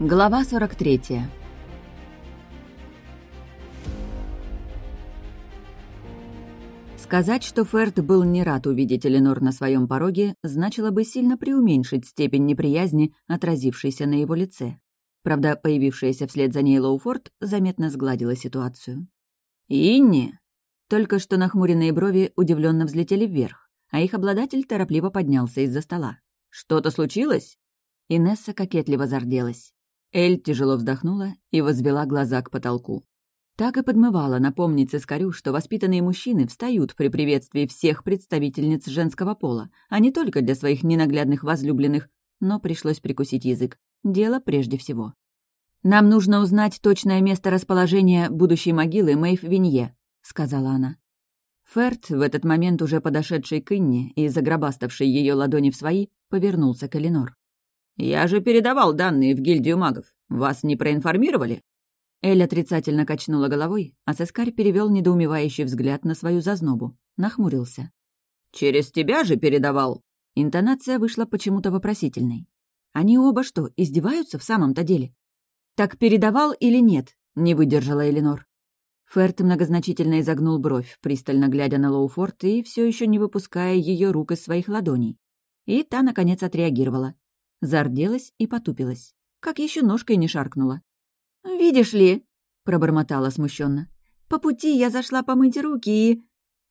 Глава 43 Сказать, что Ферд был не рад увидеть Эленор на своем пороге, значило бы сильно преуменьшить степень неприязни, отразившейся на его лице. Правда, появившаяся вслед за ней Лоуфорд заметно сгладила ситуацию. «Инни!» Только что нахмуренные брови удивленно взлетели вверх, а их обладатель торопливо поднялся из-за стола. «Что-то случилось?» Инесса кокетливо зарделась. Эль тяжело вздохнула и возвела глаза к потолку. Так и подмывала напомнить Цискарю, что воспитанные мужчины встают при приветствии всех представительниц женского пола, а не только для своих ненаглядных возлюбленных, но пришлось прикусить язык. Дело прежде всего. «Нам нужно узнать точное место расположения будущей могилы Мэйв Винье», — сказала она. Ферд, в этот момент уже подошедший к Инне и загробаставший ее ладони в свои, повернулся к Эленор. «Я же передавал данные в гильдию магов. Вас не проинформировали?» Эль отрицательно качнула головой, а Сескарь перевел недоумевающий взгляд на свою зазнобу. Нахмурился. «Через тебя же передавал!» Интонация вышла почему-то вопросительной. «Они оба что, издеваются в самом-то деле?» «Так передавал или нет?» — не выдержала Эленор. Ферт многозначительно изогнул бровь, пристально глядя на Лоуфорд и все еще не выпуская ее рук из своих ладоней. И та, наконец, отреагировала. Зарделась и потупилась. Как еще ножкой не шаркнула. «Видишь ли», — пробормотала смущенно, — «по пути я зашла помыть руки и...»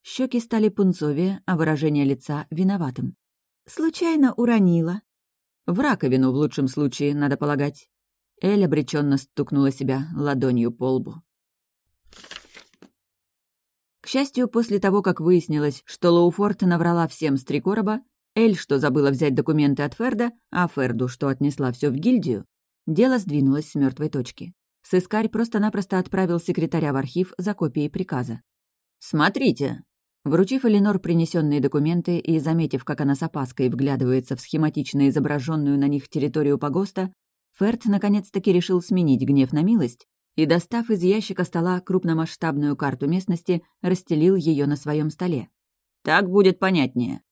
Щеки стали пунцовее, а выражение лица — виноватым. «Случайно уронила». В раковину, в лучшем случае, надо полагать. Эль обреченно стукнула себя ладонью по лбу. К счастью, после того, как выяснилось, что Лоуфорд наврала всем с три короба, Эль, что забыла взять документы от Ферда, а Ферду, что отнесла все в гильдию, дело сдвинулось с мертвой точки. Сыскарь просто-напросто отправил секретаря в архив за копией приказа. «Смотрите!» Вручив Эленор принесенные документы и заметив, как она с опаской вглядывается в схематично изображенную на них территорию погоста, Ферд наконец-таки решил сменить гнев на милость и, достав из ящика стола крупномасштабную карту местности, расстелил ее на своем столе. «Так будет понятнее».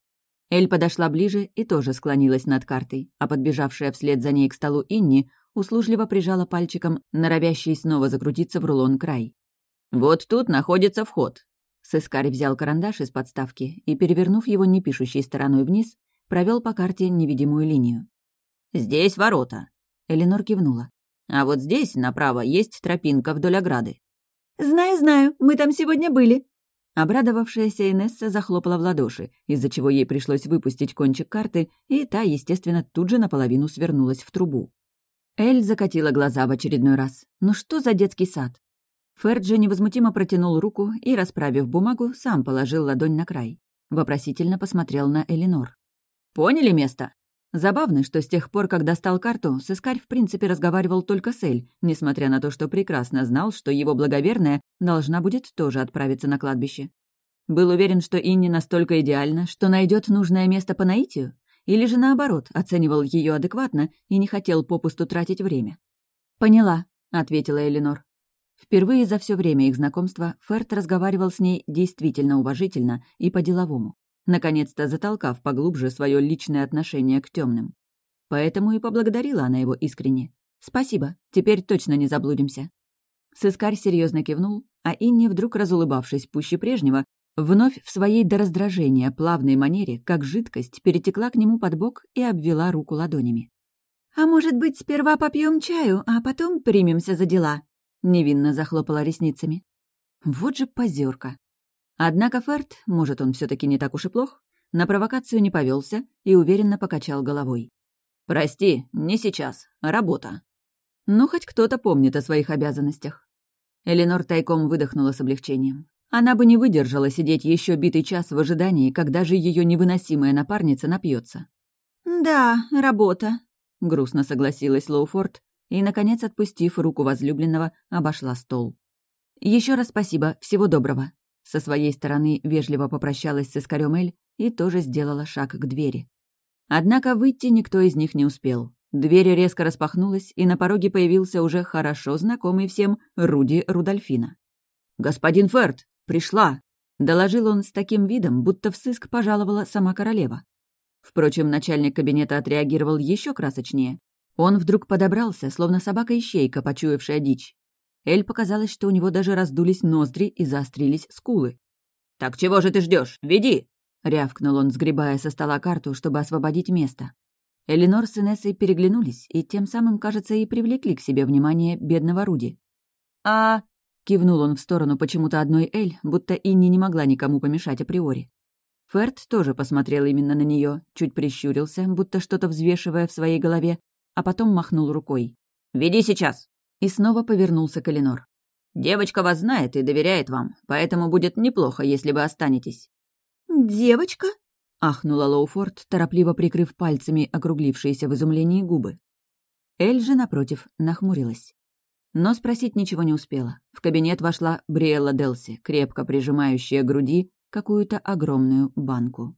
Эль подошла ближе и тоже склонилась над картой, а подбежавшая вслед за ней к столу Инни услужливо прижала пальчиком, норовящий снова закрутиться в рулон край. «Вот тут находится вход». Сыскарь взял карандаш из подставки и, перевернув его непишущей стороной вниз, провел по карте невидимую линию. «Здесь ворота», — Эленор кивнула. «А вот здесь, направо, есть тропинка вдоль ограды». «Знаю, знаю, мы там сегодня были», Обрадовавшаяся Инесса захлопала в ладоши, из-за чего ей пришлось выпустить кончик карты, и та, естественно, тут же наполовину свернулась в трубу. Эль закатила глаза в очередной раз. «Ну что за детский сад?» Ферджи невозмутимо протянул руку и, расправив бумагу, сам положил ладонь на край. Вопросительно посмотрел на Элинор. «Поняли место?» Забавно, что с тех пор, как достал карту, Сыскарь в принципе разговаривал только с Эль, несмотря на то, что прекрасно знал, что его благоверная должна будет тоже отправиться на кладбище. Был уверен, что Инни настолько идеальна, что найдет нужное место по наитию? Или же наоборот, оценивал ее адекватно и не хотел попусту тратить время. «Поняла», — ответила Эленор. Впервые за все время их знакомства Ферт разговаривал с ней действительно уважительно и по-деловому, наконец-то затолкав поглубже свое личное отношение к темным. Поэтому и поблагодарила она его искренне. «Спасибо, теперь точно не заблудимся». Сыскарь серьезно кивнул, а Инни, вдруг разулыбавшись пуще прежнего, Вновь в своей до раздражения плавной манере, как жидкость, перетекла к нему под бок и обвела руку ладонями. «А может быть, сперва попьем чаю, а потом примемся за дела?» Невинно захлопала ресницами. Вот же позерка. Однако Ферд, может, он все таки не так уж и плох, на провокацию не повелся и уверенно покачал головой. «Прости, не сейчас. Работа». Ну, хоть кто-то помнит о своих обязанностях. Эленор тайком выдохнула с облегчением. Она бы не выдержала сидеть еще битый час в ожидании, когда же ее невыносимая напарница напьется. «Да, работа», — грустно согласилась Лоуфорд и, наконец, отпустив руку возлюбленного, обошла стол. Еще раз спасибо, всего доброго». Со своей стороны вежливо попрощалась с Искарем Эль и тоже сделала шаг к двери. Однако выйти никто из них не успел. Дверь резко распахнулась, и на пороге появился уже хорошо знакомый всем Руди Рудольфина. «Господин Ферд!» «Пришла!» — доложил он с таким видом, будто в сыск пожаловала сама королева. Впрочем, начальник кабинета отреагировал еще красочнее. Он вдруг подобрался, словно собака-ищейка, почуявшая дичь. Эль показалось, что у него даже раздулись ноздри и заострились скулы. «Так чего же ты ждешь? Веди!» — рявкнул он, сгребая со стола карту, чтобы освободить место. Эленор с Инессой переглянулись и тем самым, кажется, и привлекли к себе внимание бедного Руди. «А...» — кивнул он в сторону почему-то одной Эль, будто Инни не могла никому помешать априори. Ферд тоже посмотрел именно на нее, чуть прищурился, будто что-то взвешивая в своей голове, а потом махнул рукой. «Веди сейчас!» И снова повернулся к Эленор. «Девочка вас знает и доверяет вам, поэтому будет неплохо, если вы останетесь». «Девочка?» — ахнула Лоуфорд, торопливо прикрыв пальцами округлившиеся в изумлении губы. Эль же, напротив, нахмурилась. Но спросить ничего не успела. В кабинет вошла Бриэлла Делси, крепко прижимающая к груди какую-то огромную банку.